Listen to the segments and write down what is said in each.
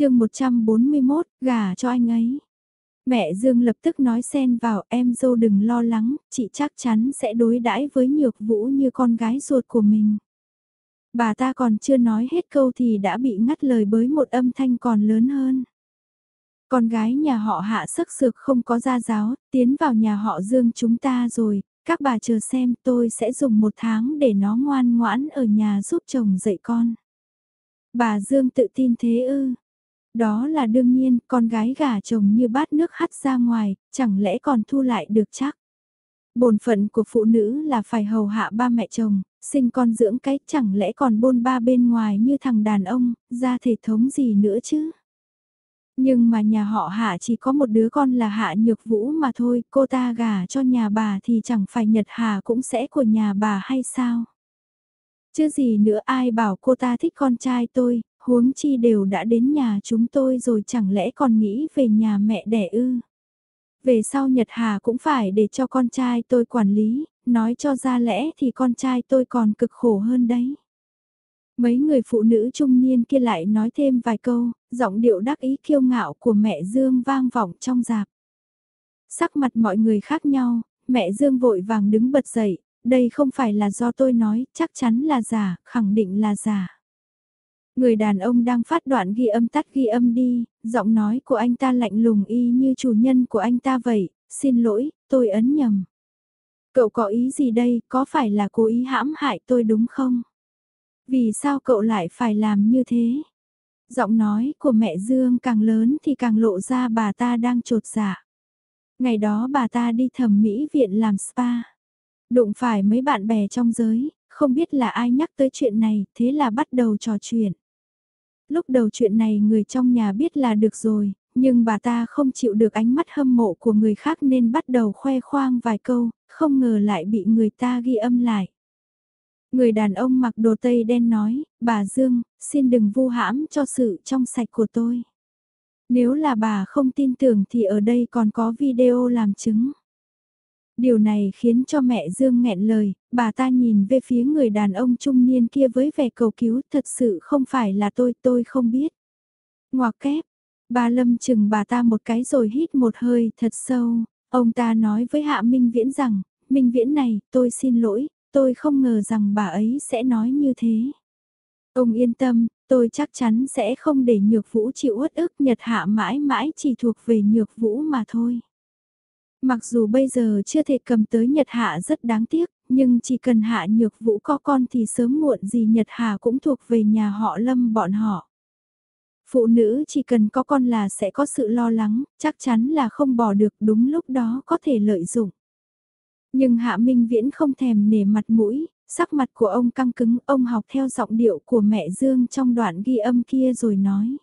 chương 141, gà cho anh ấy. Mẹ Dương lập tức nói xen vào em dâu đừng lo lắng, chị chắc chắn sẽ đối đãi với nhược vũ như con gái ruột của mình. Bà ta còn chưa nói hết câu thì đã bị ngắt lời bởi một âm thanh còn lớn hơn. Con gái nhà họ hạ sức sược không có gia giáo, tiến vào nhà họ Dương chúng ta rồi, các bà chờ xem tôi sẽ dùng một tháng để nó ngoan ngoãn ở nhà giúp chồng dạy con. Bà Dương tự tin thế ư. Đó là đương nhiên, con gái gả chồng như bát nước hắt ra ngoài, chẳng lẽ còn thu lại được chắc. Bổn phận của phụ nữ là phải hầu hạ ba mẹ chồng, sinh con dưỡng cái chẳng lẽ còn bôn ba bên ngoài như thằng đàn ông, ra thể thống gì nữa chứ. Nhưng mà nhà họ hạ chỉ có một đứa con là hạ nhược vũ mà thôi, cô ta gả cho nhà bà thì chẳng phải Nhật Hà cũng sẽ của nhà bà hay sao? Chứ gì nữa ai bảo cô ta thích con trai tôi, huống chi đều đã đến nhà chúng tôi rồi chẳng lẽ còn nghĩ về nhà mẹ đẻ ư? Về sau Nhật Hà cũng phải để cho con trai tôi quản lý, nói cho ra lẽ thì con trai tôi còn cực khổ hơn đấy. Mấy người phụ nữ trung niên kia lại nói thêm vài câu, giọng điệu đắc ý kiêu ngạo của mẹ Dương vang vọng trong dạp. Sắc mặt mọi người khác nhau, mẹ Dương vội vàng đứng bật dậy, đây không phải là do tôi nói, chắc chắn là giả, khẳng định là giả. Người đàn ông đang phát đoạn ghi âm tắt ghi âm đi, giọng nói của anh ta lạnh lùng y như chủ nhân của anh ta vậy, xin lỗi, tôi ấn nhầm. Cậu có ý gì đây, có phải là cố ý hãm hại tôi đúng không? Vì sao cậu lại phải làm như thế? Giọng nói của mẹ Dương càng lớn thì càng lộ ra bà ta đang trột dạ. Ngày đó bà ta đi thẩm mỹ viện làm spa. Đụng phải mấy bạn bè trong giới, không biết là ai nhắc tới chuyện này, thế là bắt đầu trò chuyện. Lúc đầu chuyện này người trong nhà biết là được rồi, nhưng bà ta không chịu được ánh mắt hâm mộ của người khác nên bắt đầu khoe khoang vài câu, không ngờ lại bị người ta ghi âm lại. Người đàn ông mặc đồ tây đen nói, bà Dương, xin đừng vu hãm cho sự trong sạch của tôi. Nếu là bà không tin tưởng thì ở đây còn có video làm chứng. Điều này khiến cho mẹ Dương nghẹn lời, bà ta nhìn về phía người đàn ông trung niên kia với vẻ cầu cứu, thật sự không phải là tôi, tôi không biết. Ngoạc kép, bà Lâm chừng bà ta một cái rồi hít một hơi thật sâu, ông ta nói với Hạ Minh Viễn rằng, Minh Viễn này, tôi xin lỗi, tôi không ngờ rằng bà ấy sẽ nói như thế. Ông yên tâm, tôi chắc chắn sẽ không để nhược vũ chịu uất ức nhật hạ mãi mãi chỉ thuộc về nhược vũ mà thôi. Mặc dù bây giờ chưa thể cầm tới Nhật Hạ rất đáng tiếc, nhưng chỉ cần Hạ Nhược Vũ có con thì sớm muộn gì Nhật Hạ cũng thuộc về nhà họ Lâm bọn họ. Phụ nữ chỉ cần có con là sẽ có sự lo lắng, chắc chắn là không bỏ được đúng lúc đó có thể lợi dụng. Nhưng Hạ Minh Viễn không thèm nể mặt mũi, sắc mặt của ông căng cứng, ông học theo giọng điệu của mẹ Dương trong đoạn ghi âm kia rồi nói.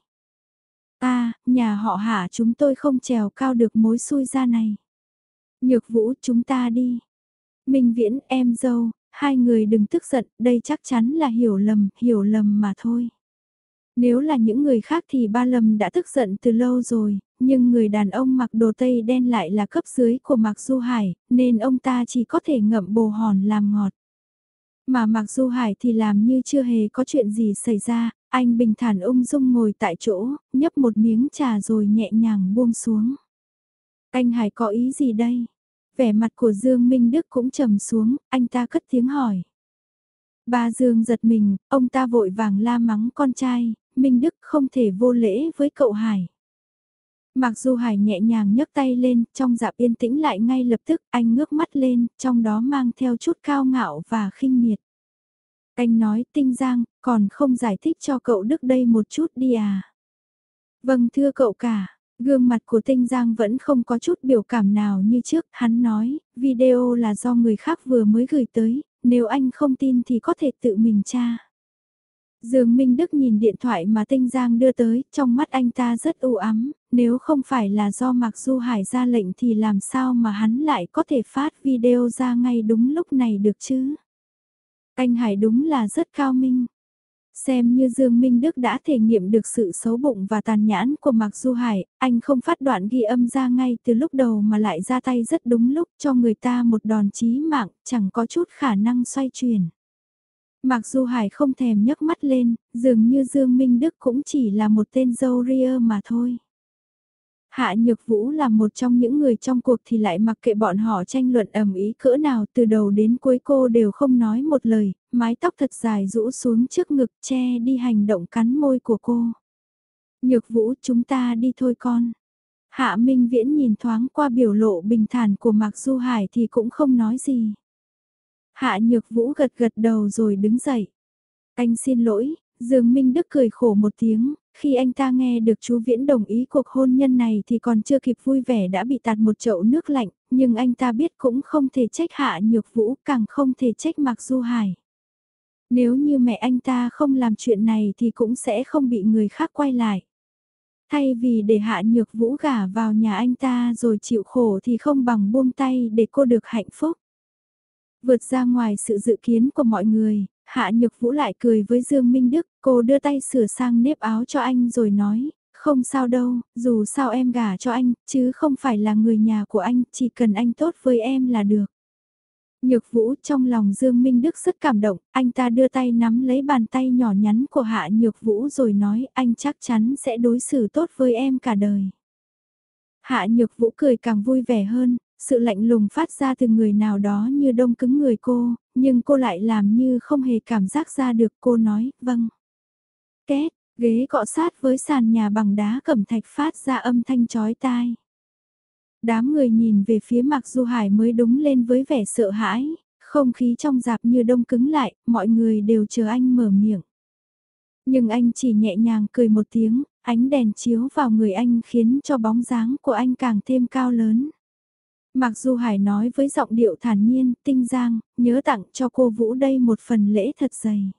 Ta, nhà họ Hạ chúng tôi không trèo cao được mối xui ra này. Nhược vũ chúng ta đi. Minh Viễn em dâu, hai người đừng tức giận, đây chắc chắn là hiểu lầm, hiểu lầm mà thôi. Nếu là những người khác thì ba lầm đã tức giận từ lâu rồi, nhưng người đàn ông mặc đồ tây đen lại là cấp dưới của Mạc Du Hải, nên ông ta chỉ có thể ngậm bồ hòn làm ngọt. Mà Mạc Du Hải thì làm như chưa hề có chuyện gì xảy ra, anh bình thản ung dung ngồi tại chỗ, nhấp một miếng trà rồi nhẹ nhàng buông xuống. Anh Hải có ý gì đây? Vẻ mặt của Dương Minh Đức cũng trầm xuống, anh ta cất tiếng hỏi. Ba Dương giật mình, ông ta vội vàng la mắng con trai, Minh Đức không thể vô lễ với cậu Hải. Mặc dù Hải nhẹ nhàng nhấc tay lên, trong dạp yên tĩnh lại ngay lập tức, anh ngước mắt lên, trong đó mang theo chút cao ngạo và khinh miệt. Anh nói tinh giang, còn không giải thích cho cậu Đức đây một chút đi à. Vâng thưa cậu cả, Gương mặt của Tinh Giang vẫn không có chút biểu cảm nào như trước, hắn nói, video là do người khác vừa mới gửi tới, nếu anh không tin thì có thể tự mình tra. Dương Minh Đức nhìn điện thoại mà Tinh Giang đưa tới, trong mắt anh ta rất u ám, nếu không phải là do Mạc Du Hải ra lệnh thì làm sao mà hắn lại có thể phát video ra ngay đúng lúc này được chứ? Anh Hải đúng là rất cao minh. Xem như Dương Minh Đức đã thể nghiệm được sự xấu bụng và tàn nhãn của Mạc Du Hải, anh không phát đoạn ghi âm ra ngay từ lúc đầu mà lại ra tay rất đúng lúc cho người ta một đòn chí mạng, chẳng có chút khả năng xoay chuyển. mạc du Hải không thèm nhấc mắt lên, dường như Dương Minh Đức cũng chỉ là một tên dâu ria mà thôi. Hạ Nhược Vũ là một trong những người trong cuộc thì lại mặc kệ bọn họ tranh luận ầm ý cỡ nào từ đầu đến cuối cô đều không nói một lời, mái tóc thật dài rũ xuống trước ngực che đi hành động cắn môi của cô. Nhược Vũ chúng ta đi thôi con. Hạ Minh Viễn nhìn thoáng qua biểu lộ bình thản của Mạc Du Hải thì cũng không nói gì. Hạ Nhược Vũ gật gật đầu rồi đứng dậy. Anh xin lỗi, Dương Minh Đức cười khổ một tiếng, khi anh ta nghe được chú Viễn đồng ý cuộc hôn nhân này thì còn chưa kịp vui vẻ đã bị tạt một chậu nước lạnh, nhưng anh ta biết cũng không thể trách Hạ Nhược Vũ, càng không thể trách Mạc Du Hải. Nếu như mẹ anh ta không làm chuyện này thì cũng sẽ không bị người khác quay lại. Thay vì để Hạ Nhược Vũ gả vào nhà anh ta rồi chịu khổ thì không bằng buông tay để cô được hạnh phúc. Vượt ra ngoài sự dự kiến của mọi người, Hạ Nhược Vũ lại cười với Dương Minh Đức, cô đưa tay sửa sang nếp áo cho anh rồi nói, không sao đâu, dù sao em gả cho anh, chứ không phải là người nhà của anh, chỉ cần anh tốt với em là được. Nhược Vũ trong lòng Dương Minh Đức rất cảm động, anh ta đưa tay nắm lấy bàn tay nhỏ nhắn của Hạ Nhược Vũ rồi nói anh chắc chắn sẽ đối xử tốt với em cả đời. Hạ Nhược Vũ cười càng vui vẻ hơn, sự lạnh lùng phát ra từ người nào đó như đông cứng người cô, nhưng cô lại làm như không hề cảm giác ra được cô nói, vâng. Két, ghế cọ sát với sàn nhà bằng đá cẩm thạch phát ra âm thanh chói tai. Đám người nhìn về phía Mạc Du Hải mới đúng lên với vẻ sợ hãi, không khí trong dạp như đông cứng lại, mọi người đều chờ anh mở miệng. Nhưng anh chỉ nhẹ nhàng cười một tiếng, ánh đèn chiếu vào người anh khiến cho bóng dáng của anh càng thêm cao lớn. Mặc dù Hải nói với giọng điệu thản nhiên, tinh giang, nhớ tặng cho cô Vũ đây một phần lễ thật dày.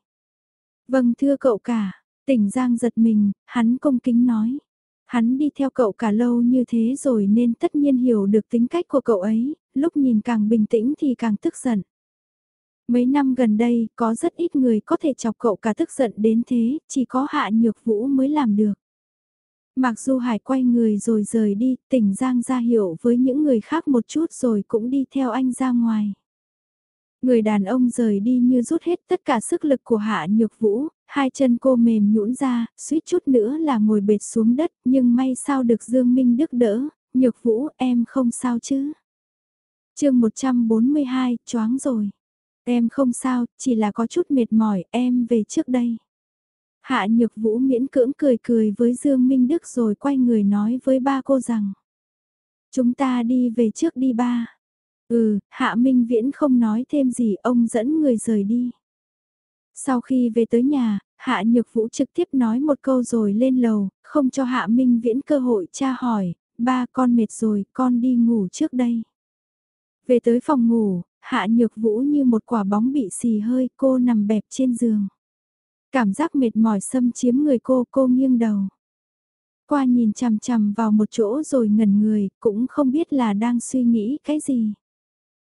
Vâng thưa cậu cả, tỉnh giang giật mình, hắn công kính nói. Hắn đi theo cậu cả lâu như thế rồi nên tất nhiên hiểu được tính cách của cậu ấy, lúc nhìn càng bình tĩnh thì càng tức giận. Mấy năm gần đây, có rất ít người có thể chọc cậu cả tức giận đến thế, chỉ có Hạ Nhược Vũ mới làm được. Mặc dù Hải quay người rồi rời đi, tỉnh Giang ra hiệu với những người khác một chút rồi cũng đi theo anh ra ngoài. Người đàn ông rời đi như rút hết tất cả sức lực của Hạ Nhược Vũ, hai chân cô mềm nhũn ra, suýt chút nữa là ngồi bệt xuống đất, nhưng may sao được Dương Minh Đức đỡ, Nhược Vũ em không sao chứ. chương 142, choáng rồi. Em không sao, chỉ là có chút mệt mỏi, em về trước đây. Hạ Nhược Vũ miễn cưỡng cười cười với Dương Minh Đức rồi quay người nói với ba cô rằng. Chúng ta đi về trước đi ba. Ừ, Hạ Minh Viễn không nói thêm gì, ông dẫn người rời đi. Sau khi về tới nhà, Hạ Nhược Vũ trực tiếp nói một câu rồi lên lầu, không cho Hạ Minh Viễn cơ hội tra hỏi, ba con mệt rồi, con đi ngủ trước đây. Về tới phòng ngủ, Hạ Nhược Vũ như một quả bóng bị xì hơi, cô nằm bẹp trên giường. Cảm giác mệt mỏi xâm chiếm người cô, cô nghiêng đầu. Qua nhìn chằm chằm vào một chỗ rồi ngẩn người, cũng không biết là đang suy nghĩ cái gì.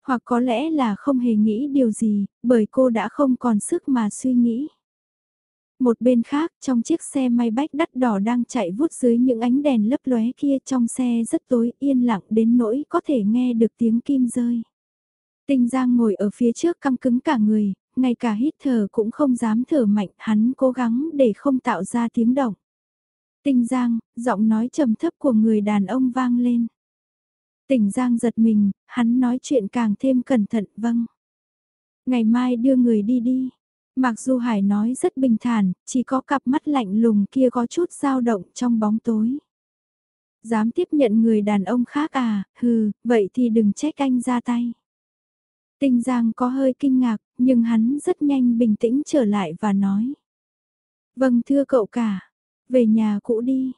Hoặc có lẽ là không hề nghĩ điều gì, bởi cô đã không còn sức mà suy nghĩ. Một bên khác, trong chiếc xe may bách đắt đỏ đang chạy vút dưới những ánh đèn lấp lóe kia trong xe rất tối yên lặng đến nỗi có thể nghe được tiếng kim rơi. Tinh Giang ngồi ở phía trước căng cứng cả người, ngay cả hít thở cũng không dám thở mạnh, hắn cố gắng để không tạo ra tiếng động. Tinh Giang, giọng nói trầm thấp của người đàn ông vang lên. Tỉnh Giang giật mình, hắn nói chuyện càng thêm cẩn thận, vâng. Ngày mai đưa người đi đi. Mặc dù Hải nói rất bình thản, chỉ có cặp mắt lạnh lùng kia có chút dao động trong bóng tối. Dám tiếp nhận người đàn ông khác à, hừ, vậy thì đừng trách anh ra tay. Tinh Giang có hơi kinh ngạc, nhưng hắn rất nhanh bình tĩnh trở lại và nói. Vâng thưa cậu cả, về nhà cũ đi.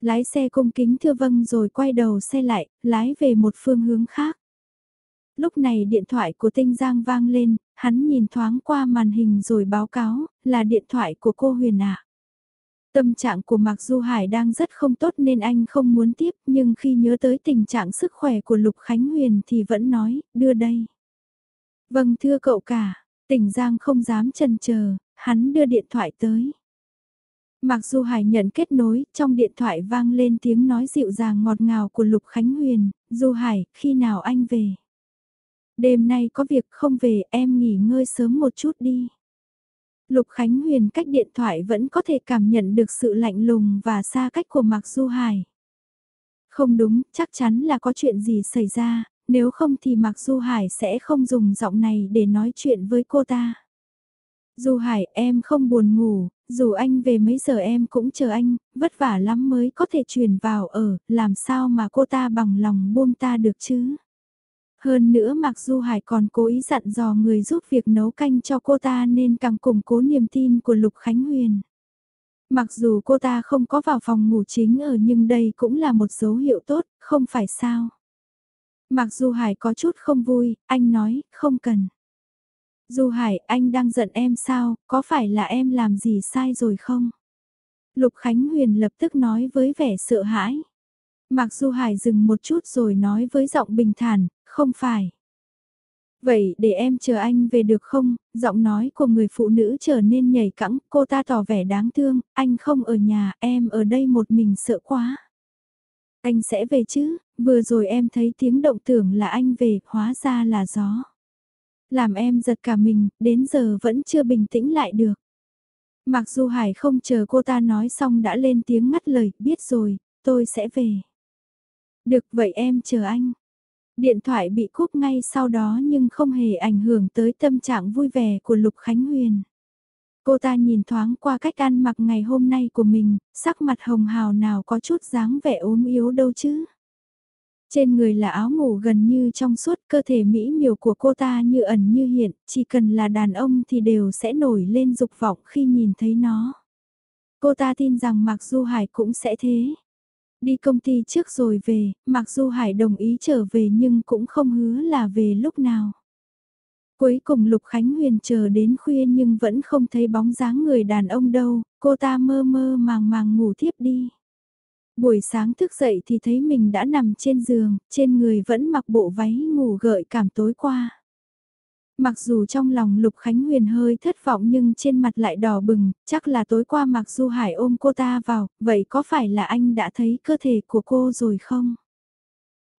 Lái xe cung kính thưa vâng rồi quay đầu xe lại, lái về một phương hướng khác. Lúc này điện thoại của Tinh Giang vang lên, hắn nhìn thoáng qua màn hình rồi báo cáo, là điện thoại của cô Huyền ạ. Tâm trạng của Mạc Du Hải đang rất không tốt nên anh không muốn tiếp nhưng khi nhớ tới tình trạng sức khỏe của Lục Khánh Huyền thì vẫn nói, đưa đây. Vâng thưa cậu cả, tỉnh Giang không dám chần chờ, hắn đưa điện thoại tới. Mặc dù Hải nhận kết nối, trong điện thoại vang lên tiếng nói dịu dàng ngọt ngào của Lục Khánh Huyền, Du Hải, khi nào anh về? Đêm nay có việc không về, em nghỉ ngơi sớm một chút đi. Lục Khánh Huyền cách điện thoại vẫn có thể cảm nhận được sự lạnh lùng và xa cách của Mạc Du Hải. Không đúng, chắc chắn là có chuyện gì xảy ra, nếu không thì Mạc Du Hải sẽ không dùng giọng này để nói chuyện với cô ta. Du Hải em không buồn ngủ, dù anh về mấy giờ em cũng chờ anh, vất vả lắm mới có thể chuyển vào ở, làm sao mà cô ta bằng lòng buông ta được chứ. Hơn nữa Mạc Du Hải còn cố ý dặn dò người giúp việc nấu canh cho cô ta nên càng củng cố niềm tin của Lục Khánh Huyền. Mặc dù cô ta không có vào phòng ngủ chính ở nhưng đây cũng là một dấu hiệu tốt, không phải sao. Mặc dù Hải có chút không vui, anh nói, không cần. Du Hải, anh đang giận em sao, có phải là em làm gì sai rồi không? Lục Khánh Huyền lập tức nói với vẻ sợ hãi. Mặc Du Hải dừng một chút rồi nói với giọng bình thản, không phải. Vậy để em chờ anh về được không? Giọng nói của người phụ nữ trở nên nhảy cẫng, cô ta tỏ vẻ đáng thương, anh không ở nhà, em ở đây một mình sợ quá. Anh sẽ về chứ, vừa rồi em thấy tiếng động tưởng là anh về, hóa ra là gió. Làm em giật cả mình, đến giờ vẫn chưa bình tĩnh lại được. Mặc dù Hải không chờ cô ta nói xong đã lên tiếng ngắt lời, biết rồi, tôi sẽ về. Được vậy em chờ anh. Điện thoại bị cúp ngay sau đó nhưng không hề ảnh hưởng tới tâm trạng vui vẻ của Lục Khánh Huyền. Cô ta nhìn thoáng qua cách ăn mặc ngày hôm nay của mình, sắc mặt hồng hào nào có chút dáng vẻ ốm yếu đâu chứ. Trên người là áo ngủ gần như trong suốt cơ thể mỹ miều của cô ta như ẩn như hiện, chỉ cần là đàn ông thì đều sẽ nổi lên dục vọng khi nhìn thấy nó. Cô ta tin rằng Mạc Du Hải cũng sẽ thế. Đi công ty trước rồi về, mặc Du Hải đồng ý trở về nhưng cũng không hứa là về lúc nào. Cuối cùng Lục Khánh Huyền chờ đến khuya nhưng vẫn không thấy bóng dáng người đàn ông đâu, cô ta mơ mơ màng màng ngủ thiếp đi. Buổi sáng thức dậy thì thấy mình đã nằm trên giường, trên người vẫn mặc bộ váy ngủ gợi cảm tối qua. Mặc dù trong lòng Lục Khánh Huyền hơi thất vọng nhưng trên mặt lại đỏ bừng, chắc là tối qua Mặc Du Hải ôm cô ta vào, vậy có phải là anh đã thấy cơ thể của cô rồi không?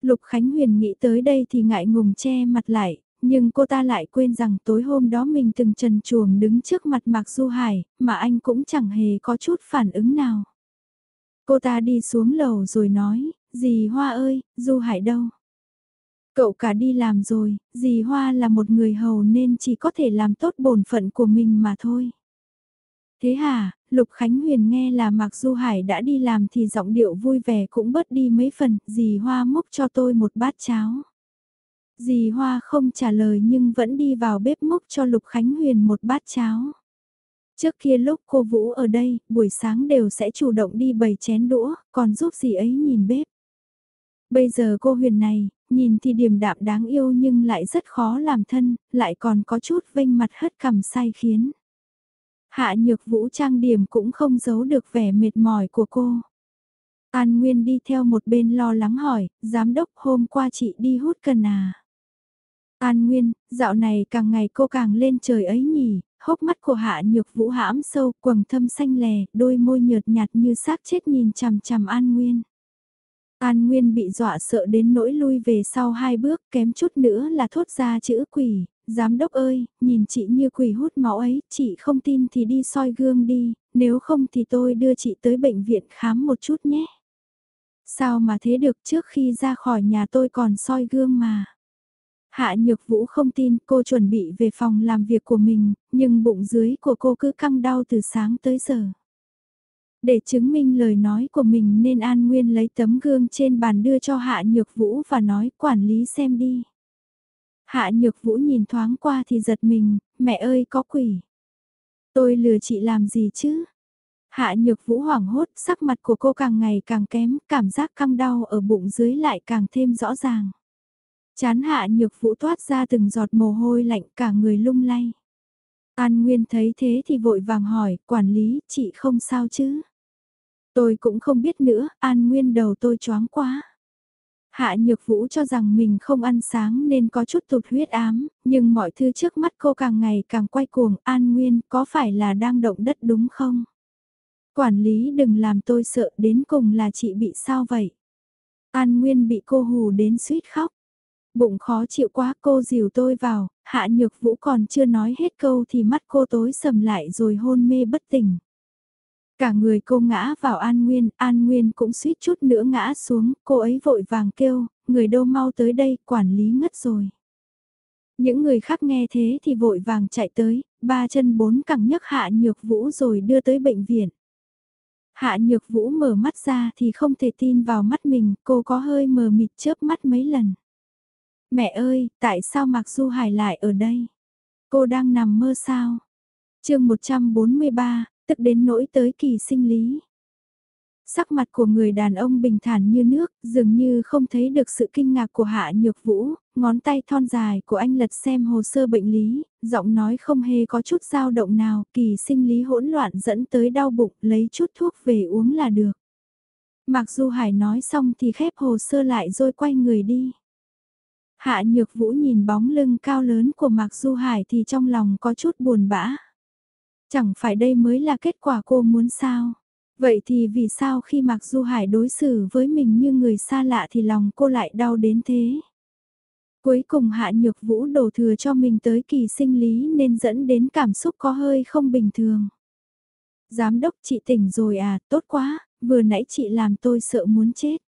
Lục Khánh Huyền nghĩ tới đây thì ngại ngùng che mặt lại, nhưng cô ta lại quên rằng tối hôm đó mình từng trần chuồng đứng trước mặt Mạc Du Hải, mà anh cũng chẳng hề có chút phản ứng nào. Cô ta đi xuống lầu rồi nói, dì Hoa ơi, Du Hải đâu? Cậu cả đi làm rồi, dì Hoa là một người hầu nên chỉ có thể làm tốt bổn phận của mình mà thôi. Thế hả, Lục Khánh Huyền nghe là Mạc Du Hải đã đi làm thì giọng điệu vui vẻ cũng bớt đi mấy phần, dì Hoa múc cho tôi một bát cháo. Dì Hoa không trả lời nhưng vẫn đi vào bếp múc cho Lục Khánh Huyền một bát cháo. Trước kia lúc cô Vũ ở đây, buổi sáng đều sẽ chủ động đi bày chén đũa, còn giúp dì ấy nhìn bếp. Bây giờ cô Huyền này, nhìn thì điềm đạm đáng yêu nhưng lại rất khó làm thân, lại còn có chút vênh mặt hất cằm sai khiến. Hạ nhược vũ trang điểm cũng không giấu được vẻ mệt mỏi của cô. An Nguyên đi theo một bên lo lắng hỏi, giám đốc hôm qua chị đi hút cần à? An Nguyên, dạo này càng ngày cô càng lên trời ấy nhỉ, hốc mắt của hạ nhược vũ hãm sâu, quầng thâm xanh lè, đôi môi nhợt nhạt như xác chết nhìn chằm chằm An Nguyên. An Nguyên bị dọa sợ đến nỗi lui về sau hai bước kém chút nữa là thốt ra chữ quỷ, giám đốc ơi, nhìn chị như quỷ hút máu ấy, chị không tin thì đi soi gương đi, nếu không thì tôi đưa chị tới bệnh viện khám một chút nhé. Sao mà thế được trước khi ra khỏi nhà tôi còn soi gương mà. Hạ Nhược Vũ không tin cô chuẩn bị về phòng làm việc của mình, nhưng bụng dưới của cô cứ căng đau từ sáng tới giờ. Để chứng minh lời nói của mình nên An Nguyên lấy tấm gương trên bàn đưa cho Hạ Nhược Vũ và nói quản lý xem đi. Hạ Nhược Vũ nhìn thoáng qua thì giật mình, mẹ ơi có quỷ. Tôi lừa chị làm gì chứ? Hạ Nhược Vũ hoảng hốt, sắc mặt của cô càng ngày càng kém, cảm giác căng đau ở bụng dưới lại càng thêm rõ ràng. Chán Hạ Nhược Vũ toát ra từng giọt mồ hôi lạnh cả người lung lay. An Nguyên thấy thế thì vội vàng hỏi, quản lý, chị không sao chứ? Tôi cũng không biết nữa, An Nguyên đầu tôi choáng quá. Hạ Nhược Vũ cho rằng mình không ăn sáng nên có chút tụt huyết ám, nhưng mọi thứ trước mắt cô càng ngày càng quay cuồng, An Nguyên có phải là đang động đất đúng không? Quản lý đừng làm tôi sợ đến cùng là chị bị sao vậy? An Nguyên bị cô hù đến suýt khóc. Bụng khó chịu quá cô dìu tôi vào, hạ nhược vũ còn chưa nói hết câu thì mắt cô tối sầm lại rồi hôn mê bất tỉnh. Cả người cô ngã vào An Nguyên, An Nguyên cũng suýt chút nữa ngã xuống, cô ấy vội vàng kêu, người đâu mau tới đây, quản lý ngất rồi. Những người khác nghe thế thì vội vàng chạy tới, ba chân bốn cẳng nhấc hạ nhược vũ rồi đưa tới bệnh viện. Hạ nhược vũ mở mắt ra thì không thể tin vào mắt mình, cô có hơi mờ mịt chớp mắt mấy lần. Mẹ ơi, tại sao Mạc Du Hải lại ở đây? Cô đang nằm mơ sao? chương 143, tức đến nỗi tới kỳ sinh lý. Sắc mặt của người đàn ông bình thản như nước, dường như không thấy được sự kinh ngạc của Hạ Nhược Vũ, ngón tay thon dài của anh lật xem hồ sơ bệnh lý, giọng nói không hề có chút dao động nào, kỳ sinh lý hỗn loạn dẫn tới đau bụng, lấy chút thuốc về uống là được. Mặc dù Hải nói xong thì khép hồ sơ lại rồi quay người đi. Hạ Nhược Vũ nhìn bóng lưng cao lớn của Mạc Du Hải thì trong lòng có chút buồn bã. Chẳng phải đây mới là kết quả cô muốn sao? Vậy thì vì sao khi Mạc Du Hải đối xử với mình như người xa lạ thì lòng cô lại đau đến thế? Cuối cùng Hạ Nhược Vũ đổ thừa cho mình tới kỳ sinh lý nên dẫn đến cảm xúc có hơi không bình thường. Giám đốc chị tỉnh rồi à, tốt quá, vừa nãy chị làm tôi sợ muốn chết.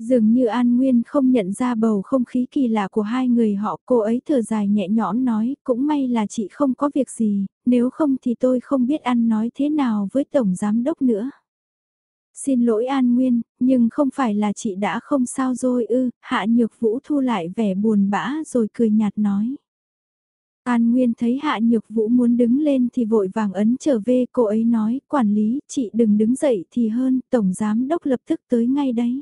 Dường như An Nguyên không nhận ra bầu không khí kỳ lạ của hai người họ, cô ấy thở dài nhẹ nhõm nói, cũng may là chị không có việc gì, nếu không thì tôi không biết ăn nói thế nào với Tổng Giám Đốc nữa. Xin lỗi An Nguyên, nhưng không phải là chị đã không sao rồi ư, Hạ Nhược Vũ thu lại vẻ buồn bã rồi cười nhạt nói. An Nguyên thấy Hạ Nhược Vũ muốn đứng lên thì vội vàng ấn trở về cô ấy nói, quản lý, chị đừng đứng dậy thì hơn, Tổng Giám Đốc lập tức tới ngay đấy.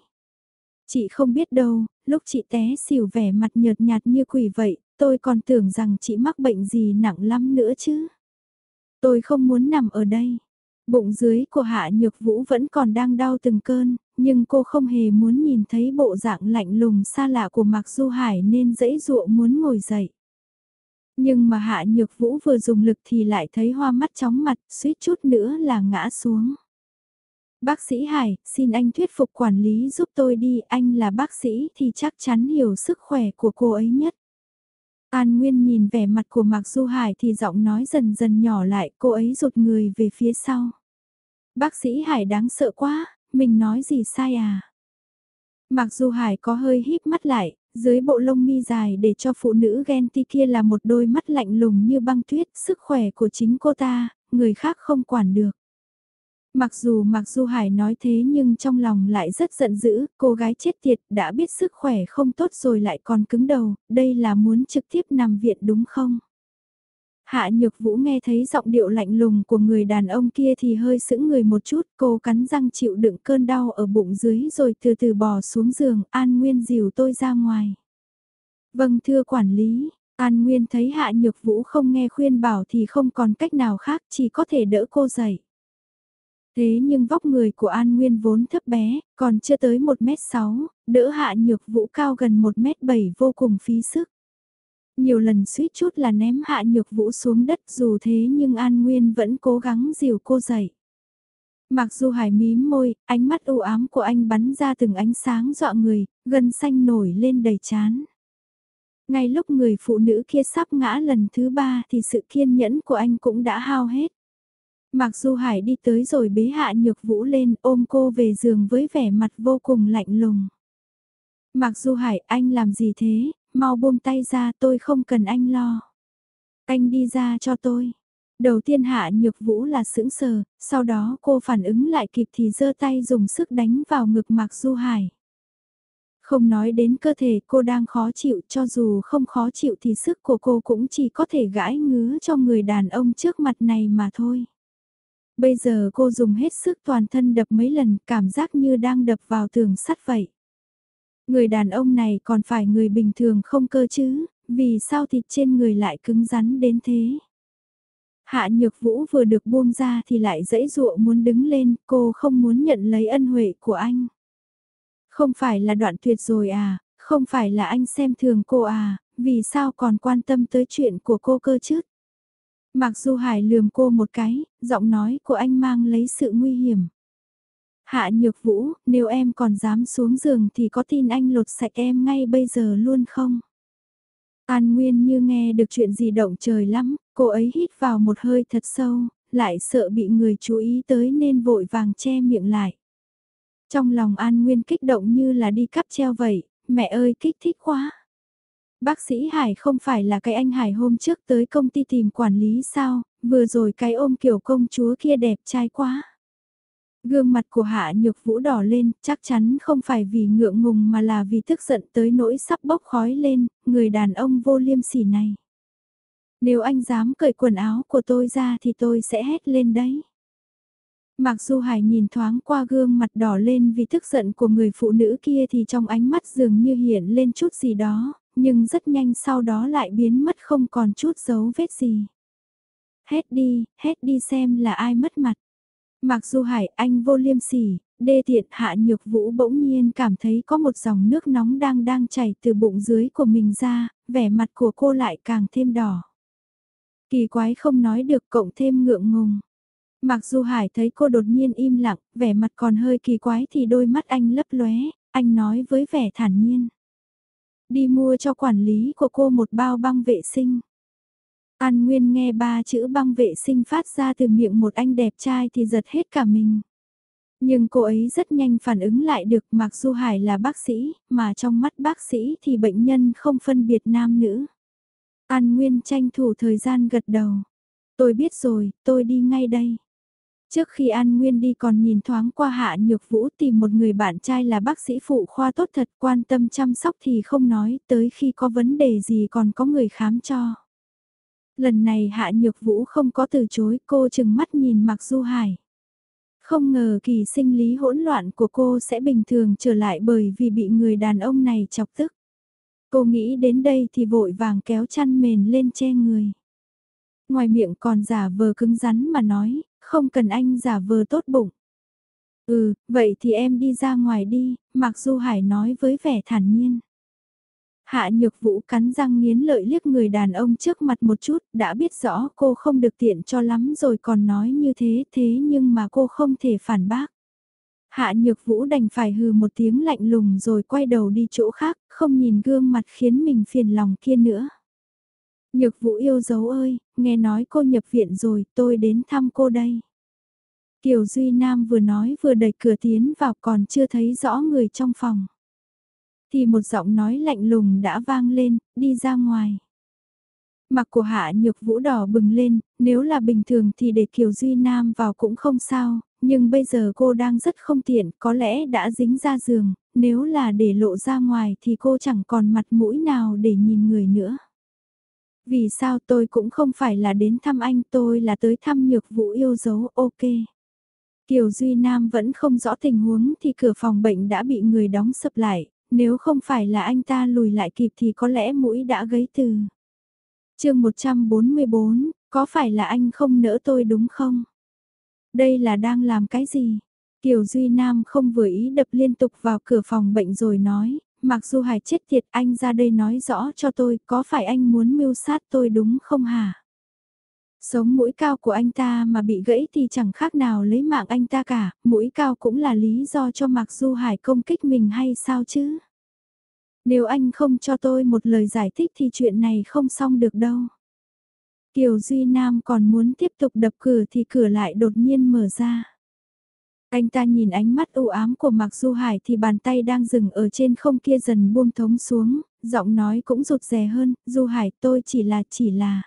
Chị không biết đâu, lúc chị té xỉu vẻ mặt nhợt nhạt như quỷ vậy, tôi còn tưởng rằng chị mắc bệnh gì nặng lắm nữa chứ. Tôi không muốn nằm ở đây. Bụng dưới của Hạ Nhược Vũ vẫn còn đang đau từng cơn, nhưng cô không hề muốn nhìn thấy bộ dạng lạnh lùng xa lạ của Mạc Du Hải nên dãy dụa muốn ngồi dậy. Nhưng mà Hạ Nhược Vũ vừa dùng lực thì lại thấy hoa mắt chóng mặt, suýt chút nữa là ngã xuống. Bác sĩ Hải, xin anh thuyết phục quản lý giúp tôi đi, anh là bác sĩ thì chắc chắn hiểu sức khỏe của cô ấy nhất. An Nguyên nhìn vẻ mặt của Mạc Du Hải thì giọng nói dần dần nhỏ lại, cô ấy rụt người về phía sau. Bác sĩ Hải đáng sợ quá, mình nói gì sai à? Mạc Du Hải có hơi híp mắt lại, dưới bộ lông mi dài để cho phụ nữ ghen ti kia là một đôi mắt lạnh lùng như băng tuyết, sức khỏe của chính cô ta, người khác không quản được. Mặc dù Mạc Du Hải nói thế nhưng trong lòng lại rất giận dữ, cô gái chết tiệt đã biết sức khỏe không tốt rồi lại còn cứng đầu, đây là muốn trực tiếp nằm viện đúng không? Hạ Nhược Vũ nghe thấy giọng điệu lạnh lùng của người đàn ông kia thì hơi sững người một chút, cô cắn răng chịu đựng cơn đau ở bụng dưới rồi từ từ bò xuống giường, An Nguyên dìu tôi ra ngoài. Vâng thưa quản lý, An Nguyên thấy Hạ Nhược Vũ không nghe khuyên bảo thì không còn cách nào khác chỉ có thể đỡ cô dậy. Thế nhưng vóc người của An Nguyên vốn thấp bé, còn chưa tới 1m6, đỡ hạ nhược vũ cao gần 1m7 vô cùng phí sức. Nhiều lần suýt chút là ném hạ nhược vũ xuống đất dù thế nhưng An Nguyên vẫn cố gắng dìu cô dậy. Mặc dù hải mím môi, ánh mắt u ám của anh bắn ra từng ánh sáng dọa người, gân xanh nổi lên đầy chán. Ngay lúc người phụ nữ kia sắp ngã lần thứ ba thì sự kiên nhẫn của anh cũng đã hao hết. Mặc Du Hải đi tới rồi bế hạ nhược vũ lên ôm cô về giường với vẻ mặt vô cùng lạnh lùng. Mặc Du Hải anh làm gì thế, mau buông tay ra tôi không cần anh lo. Anh đi ra cho tôi. Đầu tiên hạ nhược vũ là sững sờ, sau đó cô phản ứng lại kịp thì giơ tay dùng sức đánh vào ngực Mạc Du Hải. Không nói đến cơ thể cô đang khó chịu cho dù không khó chịu thì sức của cô cũng chỉ có thể gãi ngứa cho người đàn ông trước mặt này mà thôi. Bây giờ cô dùng hết sức toàn thân đập mấy lần cảm giác như đang đập vào tường sắt vậy. Người đàn ông này còn phải người bình thường không cơ chứ, vì sao thịt trên người lại cứng rắn đến thế? Hạ Nhược Vũ vừa được buông ra thì lại dãy dụa muốn đứng lên, cô không muốn nhận lấy ân huệ của anh. Không phải là đoạn tuyệt rồi à, không phải là anh xem thường cô à, vì sao còn quan tâm tới chuyện của cô cơ chứ? Mặc dù Hải lườm cô một cái, giọng nói của anh mang lấy sự nguy hiểm. Hạ nhược vũ, nếu em còn dám xuống giường thì có tin anh lột sạch em ngay bây giờ luôn không? An Nguyên như nghe được chuyện gì động trời lắm, cô ấy hít vào một hơi thật sâu, lại sợ bị người chú ý tới nên vội vàng che miệng lại. Trong lòng An Nguyên kích động như là đi cắp treo vậy, mẹ ơi kích thích quá. Bác sĩ Hải không phải là cái anh Hải hôm trước tới công ty tìm quản lý sao, vừa rồi cái ôm kiểu công chúa kia đẹp trai quá. Gương mặt của Hạ Nhược Vũ đỏ lên, chắc chắn không phải vì ngượng ngùng mà là vì tức giận tới nỗi sắp bốc khói lên, người đàn ông vô liêm sỉ này. Nếu anh dám cởi quần áo của tôi ra thì tôi sẽ hét lên đấy. Mặc dù Hải nhìn thoáng qua gương mặt đỏ lên vì tức giận của người phụ nữ kia thì trong ánh mắt dường như hiện lên chút gì đó, nhưng rất nhanh sau đó lại biến mất không còn chút dấu vết gì. hết đi, hết đi xem là ai mất mặt. Mặc dù Hải anh vô liêm sỉ, đê tiện hạ nhược vũ bỗng nhiên cảm thấy có một dòng nước nóng đang đang chảy từ bụng dưới của mình ra, vẻ mặt của cô lại càng thêm đỏ. Kỳ quái không nói được cộng thêm ngượng ngùng. Mặc dù Hải thấy cô đột nhiên im lặng, vẻ mặt còn hơi kỳ quái thì đôi mắt anh lấp lóe, anh nói với vẻ thản nhiên. Đi mua cho quản lý của cô một bao băng vệ sinh. An Nguyên nghe ba chữ băng vệ sinh phát ra từ miệng một anh đẹp trai thì giật hết cả mình. Nhưng cô ấy rất nhanh phản ứng lại được mặc dù Hải là bác sĩ, mà trong mắt bác sĩ thì bệnh nhân không phân biệt nam nữ. An Nguyên tranh thủ thời gian gật đầu. Tôi biết rồi, tôi đi ngay đây. Trước khi An Nguyên đi còn nhìn thoáng qua Hạ Nhược Vũ tìm một người bạn trai là bác sĩ phụ khoa tốt thật quan tâm chăm sóc thì không nói tới khi có vấn đề gì còn có người khám cho. Lần này Hạ Nhược Vũ không có từ chối cô chừng mắt nhìn Mạc Du Hải. Không ngờ kỳ sinh lý hỗn loạn của cô sẽ bình thường trở lại bởi vì bị người đàn ông này chọc tức. Cô nghĩ đến đây thì vội vàng kéo chăn mền lên che người. Ngoài miệng còn giả vờ cứng rắn mà nói, không cần anh giả vờ tốt bụng. Ừ, vậy thì em đi ra ngoài đi, Mạc Du Hải nói với vẻ thản nhiên. Hạ nhược vũ cắn răng nghiến lợi liếc người đàn ông trước mặt một chút, đã biết rõ cô không được tiện cho lắm rồi còn nói như thế thế nhưng mà cô không thể phản bác. Hạ nhược vũ đành phải hừ một tiếng lạnh lùng rồi quay đầu đi chỗ khác, không nhìn gương mặt khiến mình phiền lòng kia nữa. Nhược vũ yêu dấu ơi, nghe nói cô nhập viện rồi, tôi đến thăm cô đây. Kiều Duy Nam vừa nói vừa đẩy cửa tiến vào còn chưa thấy rõ người trong phòng. Thì một giọng nói lạnh lùng đã vang lên, đi ra ngoài. Mặt của hạ nhược vũ đỏ bừng lên, nếu là bình thường thì để Kiều Duy Nam vào cũng không sao, nhưng bây giờ cô đang rất không tiện, có lẽ đã dính ra giường, nếu là để lộ ra ngoài thì cô chẳng còn mặt mũi nào để nhìn người nữa. Vì sao tôi cũng không phải là đến thăm anh tôi là tới thăm nhược vũ yêu dấu ok. Kiều Duy Nam vẫn không rõ tình huống thì cửa phòng bệnh đã bị người đóng sập lại, nếu không phải là anh ta lùi lại kịp thì có lẽ mũi đã gấy từ. chương 144, có phải là anh không nỡ tôi đúng không? Đây là đang làm cái gì? Kiều Duy Nam không vừa ý đập liên tục vào cửa phòng bệnh rồi nói, mặc dù Hải chết tiệt anh ra đây nói rõ cho tôi, có phải anh muốn mưu sát tôi đúng không hả? Sống mũi cao của anh ta mà bị gãy thì chẳng khác nào lấy mạng anh ta cả, mũi cao cũng là lý do cho Mạc Du Hải công kích mình hay sao chứ? Nếu anh không cho tôi một lời giải thích thì chuyện này không xong được đâu. Kiều Duy Nam còn muốn tiếp tục đập cửa thì cửa lại đột nhiên mở ra. Anh ta nhìn ánh mắt u ám của Mạc Du Hải thì bàn tay đang dừng ở trên không kia dần buông thống xuống, giọng nói cũng rụt rè hơn, Du Hải tôi chỉ là chỉ là.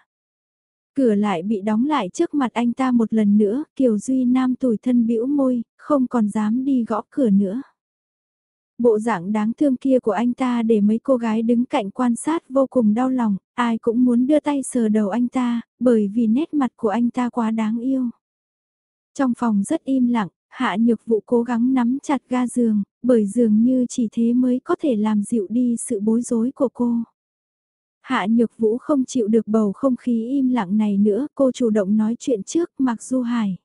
Cửa lại bị đóng lại trước mặt anh ta một lần nữa, Kiều Duy Nam tủi thân bĩu môi, không còn dám đi gõ cửa nữa. Bộ dạng đáng thương kia của anh ta để mấy cô gái đứng cạnh quan sát vô cùng đau lòng, ai cũng muốn đưa tay sờ đầu anh ta, bởi vì nét mặt của anh ta quá đáng yêu. Trong phòng rất im lặng, hạ nhược vụ cố gắng nắm chặt ga giường, bởi dường như chỉ thế mới có thể làm dịu đi sự bối rối của cô. Hạ nhược vũ không chịu được bầu không khí im lặng này nữa, cô chủ động nói chuyện trước Mạc Du Hải.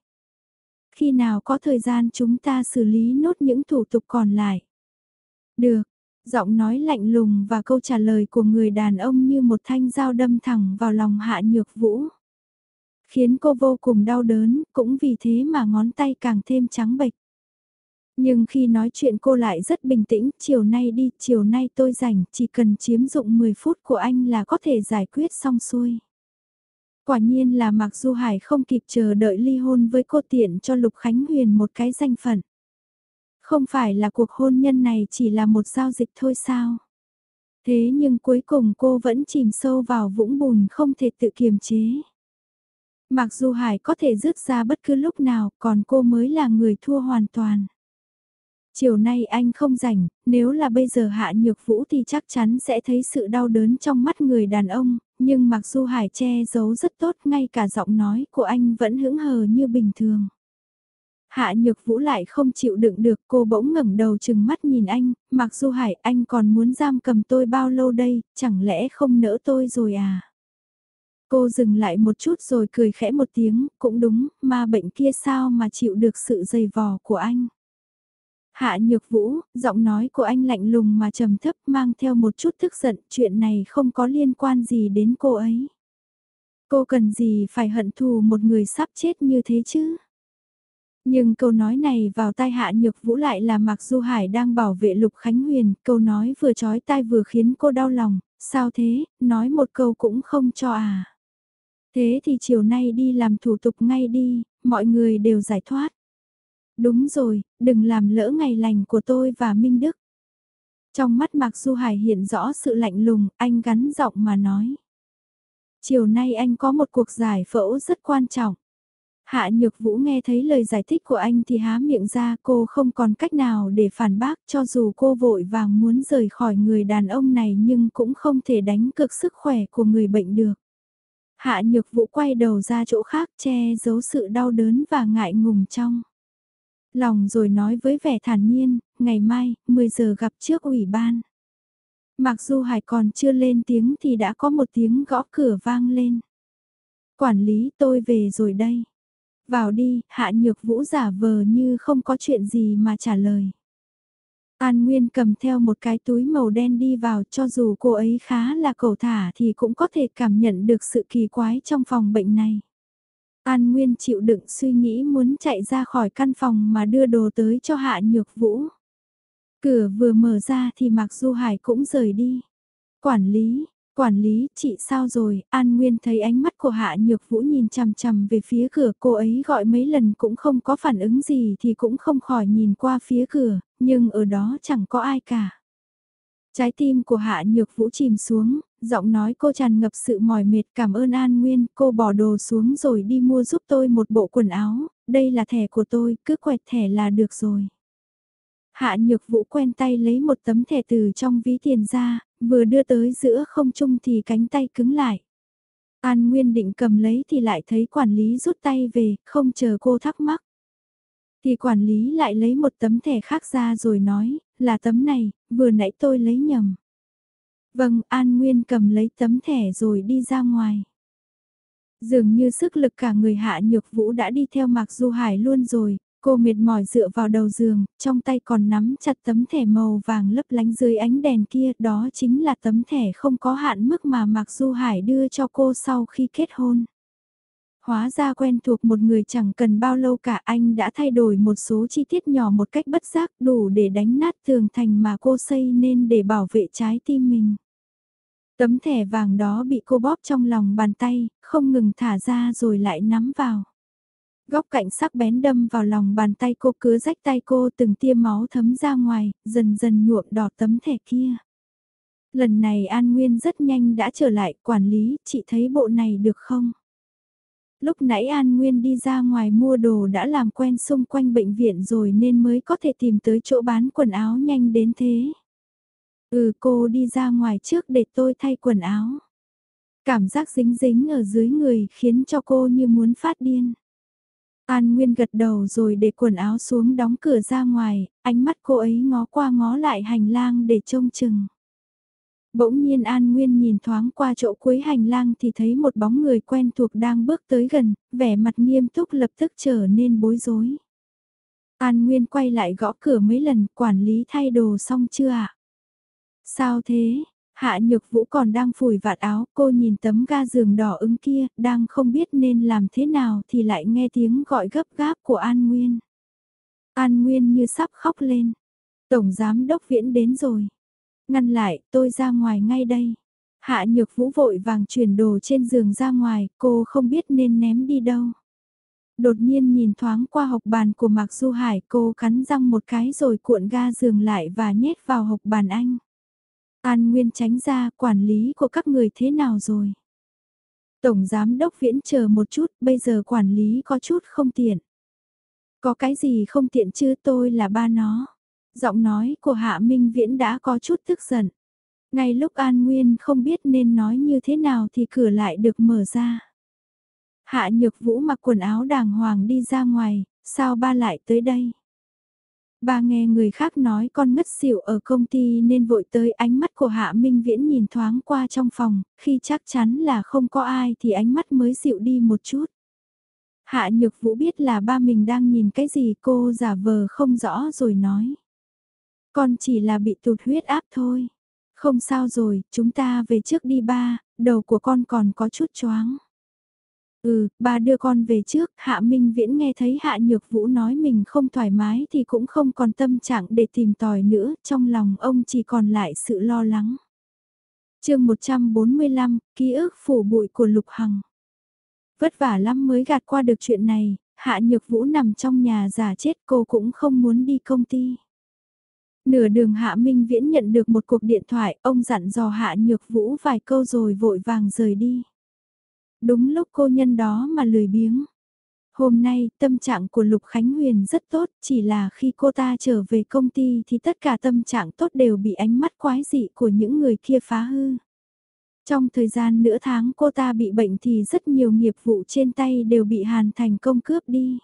Khi nào có thời gian chúng ta xử lý nốt những thủ tục còn lại. Được, giọng nói lạnh lùng và câu trả lời của người đàn ông như một thanh dao đâm thẳng vào lòng hạ nhược vũ. Khiến cô vô cùng đau đớn, cũng vì thế mà ngón tay càng thêm trắng bệch. Nhưng khi nói chuyện cô lại rất bình tĩnh, chiều nay đi, chiều nay tôi rảnh, chỉ cần chiếm dụng 10 phút của anh là có thể giải quyết xong xuôi. Quả nhiên là Mạc Du Hải không kịp chờ đợi ly hôn với cô tiện cho Lục Khánh Huyền một cái danh phận. Không phải là cuộc hôn nhân này chỉ là một giao dịch thôi sao? Thế nhưng cuối cùng cô vẫn chìm sâu vào vũng bùn không thể tự kiềm chế. Mặc dù Hải có thể rước ra bất cứ lúc nào, còn cô mới là người thua hoàn toàn. Chiều nay anh không rảnh, nếu là bây giờ hạ nhược vũ thì chắc chắn sẽ thấy sự đau đớn trong mắt người đàn ông, nhưng mặc dù Hải che giấu rất tốt ngay cả giọng nói của anh vẫn hững hờ như bình thường. Hạ nhược vũ lại không chịu đựng được cô bỗng ngẩng đầu chừng mắt nhìn anh, mặc dù Hải anh còn muốn giam cầm tôi bao lâu đây, chẳng lẽ không nỡ tôi rồi à? Cô dừng lại một chút rồi cười khẽ một tiếng, cũng đúng, ma bệnh kia sao mà chịu được sự dày vò của anh. Hạ nhược vũ, giọng nói của anh lạnh lùng mà trầm thấp mang theo một chút tức giận, chuyện này không có liên quan gì đến cô ấy. Cô cần gì phải hận thù một người sắp chết như thế chứ? Nhưng câu nói này vào tai hạ nhược vũ lại là Mạc Du Hải đang bảo vệ Lục Khánh Huyền, câu nói vừa chói tai vừa khiến cô đau lòng, sao thế, nói một câu cũng không cho à. Thế thì chiều nay đi làm thủ tục ngay đi, mọi người đều giải thoát. Đúng rồi, đừng làm lỡ ngày lành của tôi và Minh Đức. Trong mắt Mạc Du Hải hiện rõ sự lạnh lùng, anh gắn giọng mà nói. Chiều nay anh có một cuộc giải phẫu rất quan trọng. Hạ Nhược Vũ nghe thấy lời giải thích của anh thì há miệng ra cô không còn cách nào để phản bác cho dù cô vội vàng muốn rời khỏi người đàn ông này nhưng cũng không thể đánh cực sức khỏe của người bệnh được. Hạ Nhược Vũ quay đầu ra chỗ khác che giấu sự đau đớn và ngại ngùng trong. Lòng rồi nói với vẻ thản nhiên, ngày mai, 10 giờ gặp trước ủy ban. Mặc dù Hải còn chưa lên tiếng thì đã có một tiếng gõ cửa vang lên. Quản lý tôi về rồi đây. Vào đi, hạ nhược vũ giả vờ như không có chuyện gì mà trả lời. An Nguyên cầm theo một cái túi màu đen đi vào cho dù cô ấy khá là cầu thả thì cũng có thể cảm nhận được sự kỳ quái trong phòng bệnh này. An Nguyên chịu đựng suy nghĩ muốn chạy ra khỏi căn phòng mà đưa đồ tới cho Hạ Nhược Vũ. Cửa vừa mở ra thì Mạc Du Hải cũng rời đi. Quản lý, Quản lý, chị sao rồi? An Nguyên thấy ánh mắt của Hạ Nhược Vũ nhìn chằm chằm về phía cửa cô ấy gọi mấy lần cũng không có phản ứng gì thì cũng không khỏi nhìn qua phía cửa, nhưng ở đó chẳng có ai cả. Trái tim của Hạ Nhược Vũ chìm xuống, giọng nói cô tràn ngập sự mỏi mệt cảm ơn An Nguyên, cô bỏ đồ xuống rồi đi mua giúp tôi một bộ quần áo, đây là thẻ của tôi, cứ quẹt thẻ là được rồi. Hạ Nhược Vũ quen tay lấy một tấm thẻ từ trong ví tiền ra, vừa đưa tới giữa không trung thì cánh tay cứng lại. An Nguyên định cầm lấy thì lại thấy quản lý rút tay về, không chờ cô thắc mắc. Thì quản lý lại lấy một tấm thẻ khác ra rồi nói, là tấm này, vừa nãy tôi lấy nhầm. Vâng, An Nguyên cầm lấy tấm thẻ rồi đi ra ngoài. Dường như sức lực cả người hạ nhược vũ đã đi theo Mạc Du Hải luôn rồi, Cô mệt mỏi dựa vào đầu giường, trong tay còn nắm chặt tấm thẻ màu vàng lấp lánh dưới ánh đèn kia, đó chính là tấm thẻ không có hạn mức mà Mạc Du Hải đưa cho cô sau khi kết hôn. Hóa ra quen thuộc một người chẳng cần bao lâu cả anh đã thay đổi một số chi tiết nhỏ một cách bất giác đủ để đánh nát tường thành mà cô xây nên để bảo vệ trái tim mình. Tấm thẻ vàng đó bị cô bóp trong lòng bàn tay, không ngừng thả ra rồi lại nắm vào. Góc cạnh sắc bén đâm vào lòng bàn tay cô cứ rách tay cô từng tia máu thấm ra ngoài, dần dần nhuộm đỏ tấm thẻ kia. Lần này An Nguyên rất nhanh đã trở lại, quản lý, chị thấy bộ này được không? Lúc nãy An Nguyên đi ra ngoài mua đồ đã làm quen xung quanh bệnh viện rồi nên mới có thể tìm tới chỗ bán quần áo nhanh đến thế. Ừ cô đi ra ngoài trước để tôi thay quần áo. Cảm giác dính dính ở dưới người khiến cho cô như muốn phát điên. An Nguyên gật đầu rồi để quần áo xuống đóng cửa ra ngoài, ánh mắt cô ấy ngó qua ngó lại hành lang để trông chừng. Bỗng nhiên An Nguyên nhìn thoáng qua chỗ cuối hành lang thì thấy một bóng người quen thuộc đang bước tới gần, vẻ mặt nghiêm túc lập tức trở nên bối rối. An Nguyên quay lại gõ cửa mấy lần, quản lý thay đồ xong chưa ạ? Sao thế? Hạ nhược vũ còn đang phủi vạt áo, cô nhìn tấm ga giường đỏ ứng kia, đang không biết nên làm thế nào thì lại nghe tiếng gọi gấp gáp của An Nguyên. An Nguyên như sắp khóc lên. Tổng Giám Đốc Viễn đến rồi. Ngăn lại, tôi ra ngoài ngay đây. Hạ Nhược Vũ vội vàng chuyển đồ trên giường ra ngoài, cô không biết nên ném đi đâu. Đột nhiên nhìn thoáng qua hộc bàn của Mạc Du Hải cô cắn răng một cái rồi cuộn ga giường lại và nhét vào hộc bàn anh. An Nguyên tránh ra quản lý của các người thế nào rồi? Tổng Giám Đốc Viễn chờ một chút, bây giờ quản lý có chút không tiện. Có cái gì không tiện chứ tôi là ba nó. Giọng nói của Hạ Minh Viễn đã có chút tức giận. Ngay lúc An Nguyên không biết nên nói như thế nào thì cửa lại được mở ra. Hạ Nhược Vũ mặc quần áo đàng hoàng đi ra ngoài, sao ba lại tới đây? Ba nghe người khác nói con ngất xỉu ở công ty nên vội tới ánh mắt của Hạ Minh Viễn nhìn thoáng qua trong phòng, khi chắc chắn là không có ai thì ánh mắt mới dịu đi một chút. Hạ Nhược Vũ biết là ba mình đang nhìn cái gì cô giả vờ không rõ rồi nói. Con chỉ là bị tụt huyết áp thôi. Không sao rồi, chúng ta về trước đi ba, đầu của con còn có chút choáng. Ừ, ba đưa con về trước, Hạ Minh Viễn nghe thấy Hạ Nhược Vũ nói mình không thoải mái thì cũng không còn tâm trạng để tìm tòi nữa, trong lòng ông chỉ còn lại sự lo lắng. chương 145, ký ức phủ bụi của Lục Hằng. Vất vả lắm mới gạt qua được chuyện này, Hạ Nhược Vũ nằm trong nhà giả chết cô cũng không muốn đi công ty. Nửa đường Hạ Minh Viễn nhận được một cuộc điện thoại, ông dặn dò Hạ Nhược Vũ vài câu rồi vội vàng rời đi. Đúng lúc cô nhân đó mà lười biếng. Hôm nay, tâm trạng của Lục Khánh Huyền rất tốt, chỉ là khi cô ta trở về công ty thì tất cả tâm trạng tốt đều bị ánh mắt quái dị của những người kia phá hư. Trong thời gian nửa tháng cô ta bị bệnh thì rất nhiều nghiệp vụ trên tay đều bị Hàn Thành công cướp đi.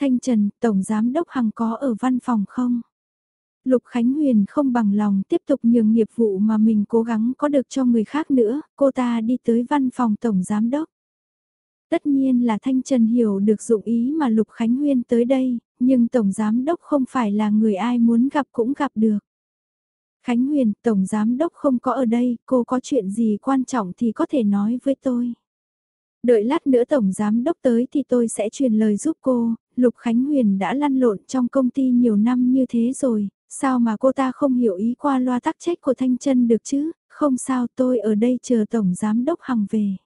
Thanh Trần, Tổng Giám Đốc Hằng có ở văn phòng không? Lục Khánh Huyền không bằng lòng tiếp tục nhường nghiệp vụ mà mình cố gắng có được cho người khác nữa, cô ta đi tới văn phòng Tổng Giám Đốc. Tất nhiên là Thanh Trần hiểu được dụng ý mà Lục Khánh Huyên tới đây, nhưng Tổng Giám Đốc không phải là người ai muốn gặp cũng gặp được. Khánh Huyền, Tổng Giám Đốc không có ở đây, cô có chuyện gì quan trọng thì có thể nói với tôi. Đợi lát nữa Tổng Giám Đốc tới thì tôi sẽ truyền lời giúp cô, Lục Khánh Huyền đã lăn lộn trong công ty nhiều năm như thế rồi, sao mà cô ta không hiểu ý qua loa tắc trách của Thanh Trân được chứ, không sao tôi ở đây chờ Tổng Giám Đốc Hằng về.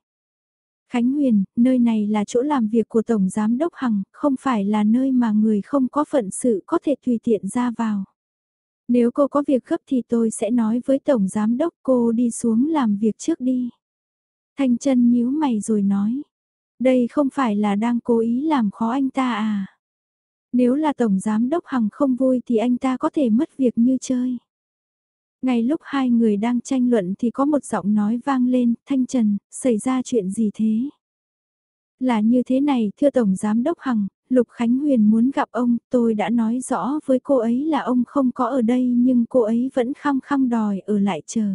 Khánh Huyền, nơi này là chỗ làm việc của Tổng Giám Đốc Hằng, không phải là nơi mà người không có phận sự có thể tùy tiện ra vào. Nếu cô có việc gấp thì tôi sẽ nói với Tổng Giám Đốc cô đi xuống làm việc trước đi. Thanh chân nhíu mày rồi nói. Đây không phải là đang cố ý làm khó anh ta à? Nếu là Tổng Giám Đốc Hằng không vui thì anh ta có thể mất việc như chơi. Ngay lúc hai người đang tranh luận thì có một giọng nói vang lên, Thanh Trần, xảy ra chuyện gì thế? Là như thế này, thưa Tổng Giám Đốc Hằng, Lục Khánh Huyền muốn gặp ông, tôi đã nói rõ với cô ấy là ông không có ở đây nhưng cô ấy vẫn khăng khăng đòi ở lại chờ.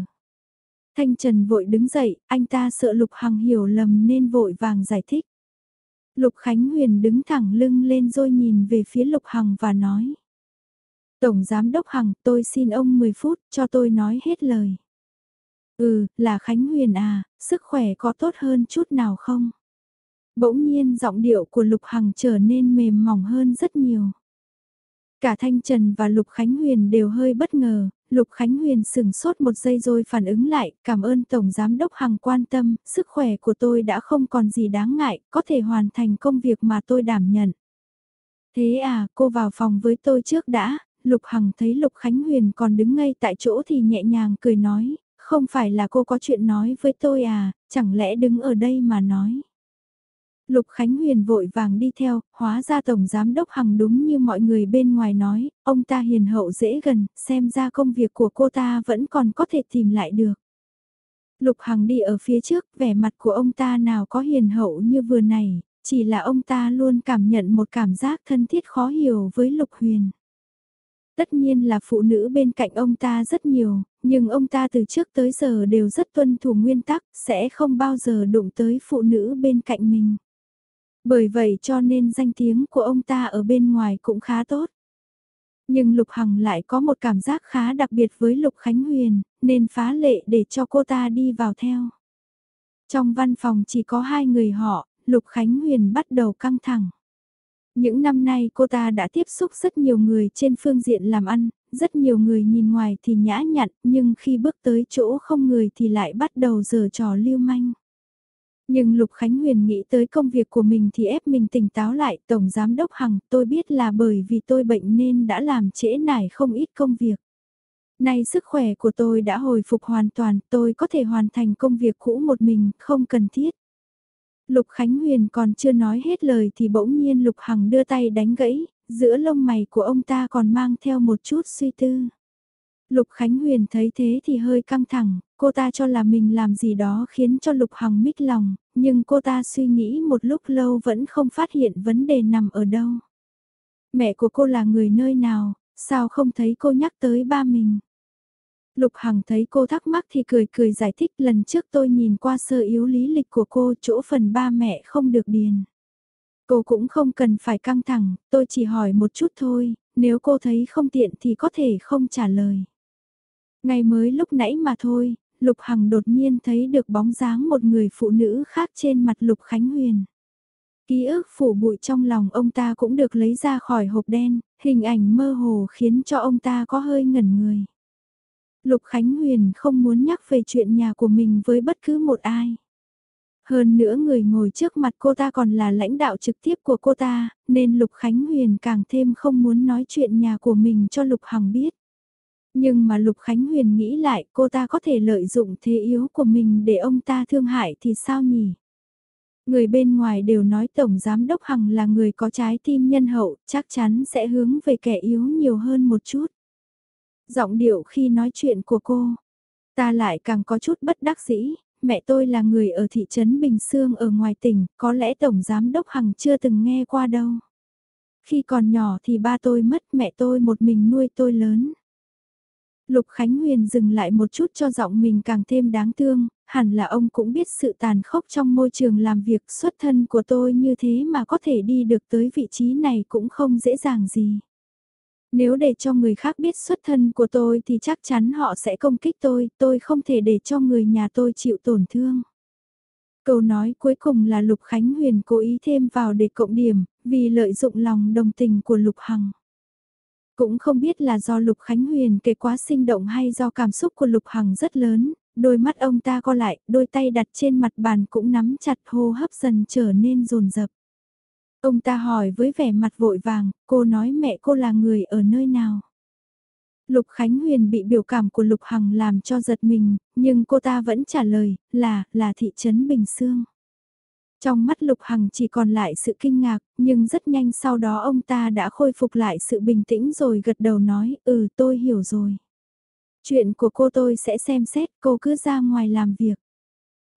Thanh Trần vội đứng dậy, anh ta sợ Lục Hằng hiểu lầm nên vội vàng giải thích. Lục Khánh Huyền đứng thẳng lưng lên rồi nhìn về phía Lục Hằng và nói. Tổng Giám Đốc Hằng, tôi xin ông 10 phút cho tôi nói hết lời. Ừ, là Khánh Huyền à, sức khỏe có tốt hơn chút nào không? Bỗng nhiên giọng điệu của Lục Hằng trở nên mềm mỏng hơn rất nhiều. Cả Thanh Trần và Lục Khánh Huyền đều hơi bất ngờ, Lục Khánh Huyền sừng sốt một giây rồi phản ứng lại, cảm ơn Tổng Giám Đốc Hằng quan tâm, sức khỏe của tôi đã không còn gì đáng ngại, có thể hoàn thành công việc mà tôi đảm nhận. Thế à, cô vào phòng với tôi trước đã, Lục Hằng thấy Lục Khánh Huyền còn đứng ngay tại chỗ thì nhẹ nhàng cười nói, không phải là cô có chuyện nói với tôi à, chẳng lẽ đứng ở đây mà nói. Lục Khánh Huyền vội vàng đi theo, hóa ra Tổng Giám Đốc Hằng đúng như mọi người bên ngoài nói, ông ta hiền hậu dễ gần, xem ra công việc của cô ta vẫn còn có thể tìm lại được. Lục Hằng đi ở phía trước, vẻ mặt của ông ta nào có hiền hậu như vừa này, chỉ là ông ta luôn cảm nhận một cảm giác thân thiết khó hiểu với Lục Huyền. Tất nhiên là phụ nữ bên cạnh ông ta rất nhiều, nhưng ông ta từ trước tới giờ đều rất tuân thủ nguyên tắc, sẽ không bao giờ đụng tới phụ nữ bên cạnh mình. Bởi vậy cho nên danh tiếng của ông ta ở bên ngoài cũng khá tốt. Nhưng Lục Hằng lại có một cảm giác khá đặc biệt với Lục Khánh Huyền, nên phá lệ để cho cô ta đi vào theo. Trong văn phòng chỉ có hai người họ, Lục Khánh Huyền bắt đầu căng thẳng. Những năm nay cô ta đã tiếp xúc rất nhiều người trên phương diện làm ăn, rất nhiều người nhìn ngoài thì nhã nhặn, nhưng khi bước tới chỗ không người thì lại bắt đầu giở trò lưu manh. Nhưng Lục Khánh Huyền nghĩ tới công việc của mình thì ép mình tỉnh táo lại, Tổng Giám Đốc Hằng, tôi biết là bởi vì tôi bệnh nên đã làm trễ nải không ít công việc. Nay sức khỏe của tôi đã hồi phục hoàn toàn, tôi có thể hoàn thành công việc cũ một mình, không cần thiết. Lục Khánh Huyền còn chưa nói hết lời thì bỗng nhiên Lục Hằng đưa tay đánh gãy, giữa lông mày của ông ta còn mang theo một chút suy tư. Lục Khánh Huyền thấy thế thì hơi căng thẳng, cô ta cho là mình làm gì đó khiến cho Lục Hằng mít lòng, nhưng cô ta suy nghĩ một lúc lâu vẫn không phát hiện vấn đề nằm ở đâu. Mẹ của cô là người nơi nào, sao không thấy cô nhắc tới ba mình? Lục Hằng thấy cô thắc mắc thì cười cười giải thích lần trước tôi nhìn qua sơ yếu lý lịch của cô chỗ phần ba mẹ không được điền. Cô cũng không cần phải căng thẳng, tôi chỉ hỏi một chút thôi, nếu cô thấy không tiện thì có thể không trả lời. Ngày mới lúc nãy mà thôi, Lục Hằng đột nhiên thấy được bóng dáng một người phụ nữ khác trên mặt Lục Khánh Huyền. Ký ức phủ bụi trong lòng ông ta cũng được lấy ra khỏi hộp đen, hình ảnh mơ hồ khiến cho ông ta có hơi ngẩn người. Lục Khánh Huyền không muốn nhắc về chuyện nhà của mình với bất cứ một ai. Hơn nữa người ngồi trước mặt cô ta còn là lãnh đạo trực tiếp của cô ta, nên Lục Khánh Huyền càng thêm không muốn nói chuyện nhà của mình cho Lục Hằng biết. Nhưng mà Lục Khánh Huyền nghĩ lại cô ta có thể lợi dụng thế yếu của mình để ông ta thương hại thì sao nhỉ? Người bên ngoài đều nói Tổng Giám Đốc Hằng là người có trái tim nhân hậu, chắc chắn sẽ hướng về kẻ yếu nhiều hơn một chút. Giọng điệu khi nói chuyện của cô, ta lại càng có chút bất đắc dĩ, mẹ tôi là người ở thị trấn Bình Sương ở ngoài tỉnh, có lẽ Tổng Giám Đốc Hằng chưa từng nghe qua đâu. Khi còn nhỏ thì ba tôi mất mẹ tôi một mình nuôi tôi lớn. Lục Khánh Huyền dừng lại một chút cho giọng mình càng thêm đáng thương, hẳn là ông cũng biết sự tàn khốc trong môi trường làm việc xuất thân của tôi như thế mà có thể đi được tới vị trí này cũng không dễ dàng gì. Nếu để cho người khác biết xuất thân của tôi thì chắc chắn họ sẽ công kích tôi, tôi không thể để cho người nhà tôi chịu tổn thương. Câu nói cuối cùng là Lục Khánh Huyền cố ý thêm vào để cộng điểm, vì lợi dụng lòng đồng tình của Lục Hằng. Cũng không biết là do Lục Khánh Huyền kể quá sinh động hay do cảm xúc của Lục Hằng rất lớn, đôi mắt ông ta co lại, đôi tay đặt trên mặt bàn cũng nắm chặt hô hấp dần trở nên rồn rập. Ông ta hỏi với vẻ mặt vội vàng, cô nói mẹ cô là người ở nơi nào? Lục Khánh Huyền bị biểu cảm của Lục Hằng làm cho giật mình, nhưng cô ta vẫn trả lời, là, là thị trấn Bình Sương. Trong mắt Lục Hằng chỉ còn lại sự kinh ngạc, nhưng rất nhanh sau đó ông ta đã khôi phục lại sự bình tĩnh rồi gật đầu nói, ừ tôi hiểu rồi. Chuyện của cô tôi sẽ xem xét, cô cứ ra ngoài làm việc.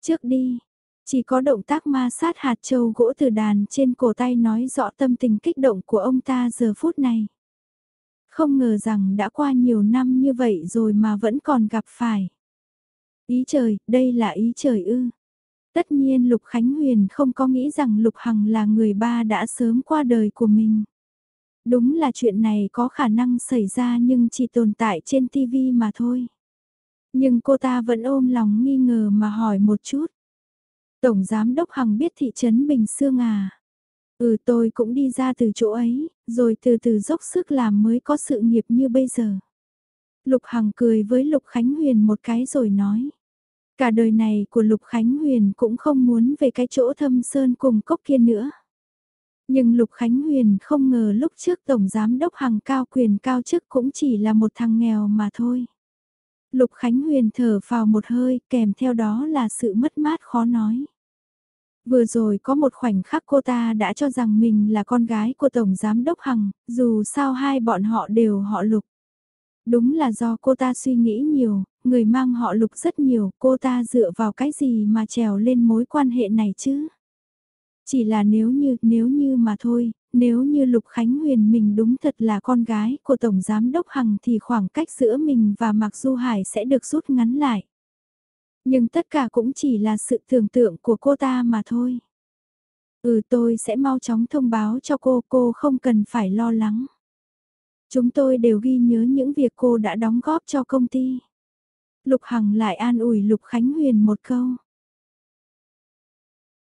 Trước đi, chỉ có động tác ma sát hạt châu gỗ từ đàn trên cổ tay nói rõ tâm tình kích động của ông ta giờ phút này. Không ngờ rằng đã qua nhiều năm như vậy rồi mà vẫn còn gặp phải. Ý trời, đây là ý trời ư. Tất nhiên Lục Khánh Huyền không có nghĩ rằng Lục Hằng là người ba đã sớm qua đời của mình. Đúng là chuyện này có khả năng xảy ra nhưng chỉ tồn tại trên TV mà thôi. Nhưng cô ta vẫn ôm lòng nghi ngờ mà hỏi một chút. Tổng Giám Đốc Hằng biết thị trấn Bình Sương à? Ừ tôi cũng đi ra từ chỗ ấy, rồi từ từ dốc sức làm mới có sự nghiệp như bây giờ. Lục Hằng cười với Lục Khánh Huyền một cái rồi nói. Cả đời này của Lục Khánh Huyền cũng không muốn về cái chỗ thâm sơn cùng cốc kia nữa. Nhưng Lục Khánh Huyền không ngờ lúc trước Tổng Giám Đốc Hằng cao quyền cao chức cũng chỉ là một thằng nghèo mà thôi. Lục Khánh Huyền thở vào một hơi kèm theo đó là sự mất mát khó nói. Vừa rồi có một khoảnh khắc cô ta đã cho rằng mình là con gái của Tổng Giám Đốc Hằng, dù sao hai bọn họ đều họ Lục. Đúng là do cô ta suy nghĩ nhiều, người mang họ Lục rất nhiều, cô ta dựa vào cái gì mà trèo lên mối quan hệ này chứ? Chỉ là nếu như, nếu như mà thôi, nếu như Lục Khánh Huyền mình đúng thật là con gái của Tổng Giám Đốc Hằng thì khoảng cách giữa mình và Mạc Du Hải sẽ được rút ngắn lại. Nhưng tất cả cũng chỉ là sự tưởng tượng của cô ta mà thôi. Ừ tôi sẽ mau chóng thông báo cho cô, cô không cần phải lo lắng. Chúng tôi đều ghi nhớ những việc cô đã đóng góp cho công ty. Lục Hằng lại an ủi Lục Khánh Huyền một câu.